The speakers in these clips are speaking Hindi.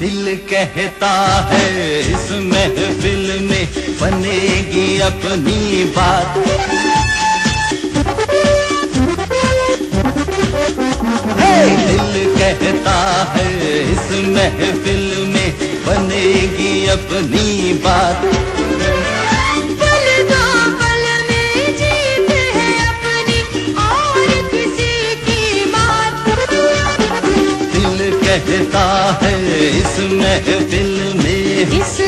दिल कहता है इस महफिल में बनेगी अपनी बात। दिल कहता है इस महफिल में बनेगी अपनी बात। पल दो पल में जीत है अपनी और किसी की बात। दिल कहता है इस महफिल में। इस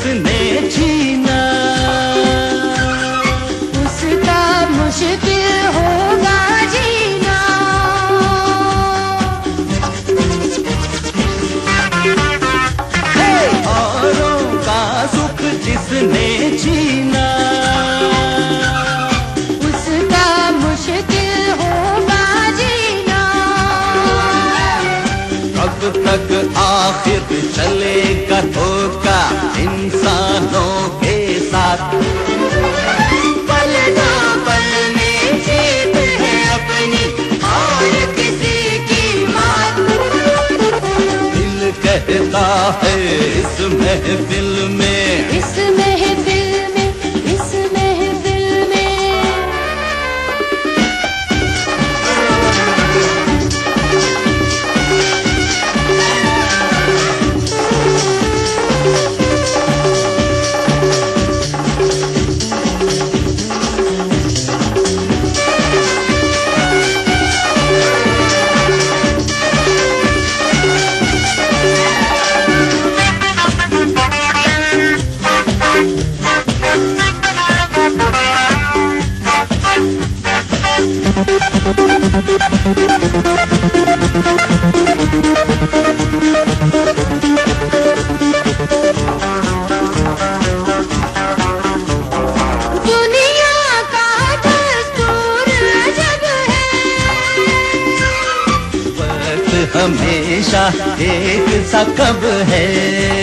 सुख जिसने छीना तक आखिर चलेगा धोखा इंसानों के साथ। पल दो पल में जीत है अपनी और किसी की मात। दिल कहता है इस महफिल हमेशा एक सा कब है।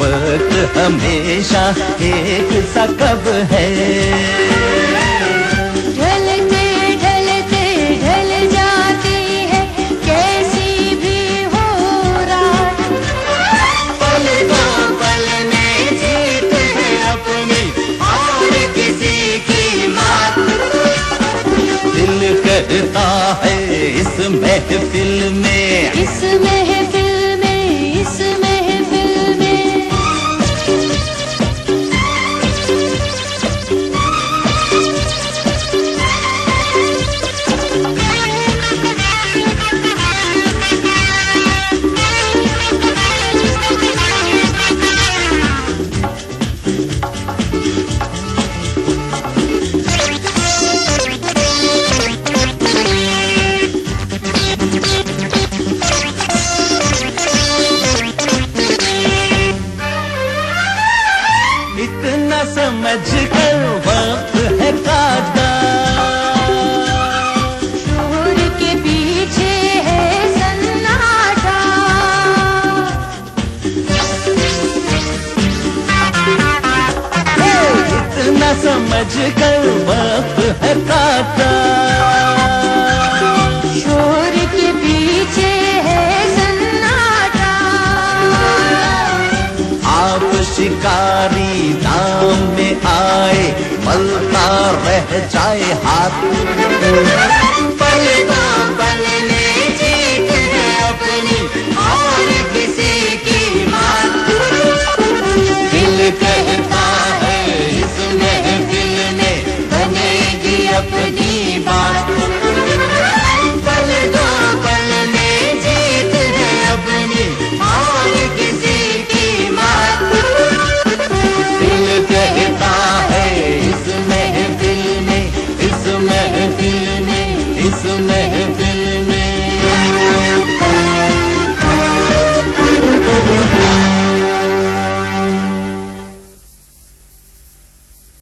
वक्त हमेशा एक सा कब है। ढलते ढलते ढल जाती है कैसी भी हो रात। पल दो पल में जीत है अपनी और किसी की मात। दिल कहता है इस महफिल में। इस आजकल वक्त है काफा। शोर के पीछे है सन्नाटा। आप शिकारी दाम में आए पलता रह जाए हाथ। पलता It's a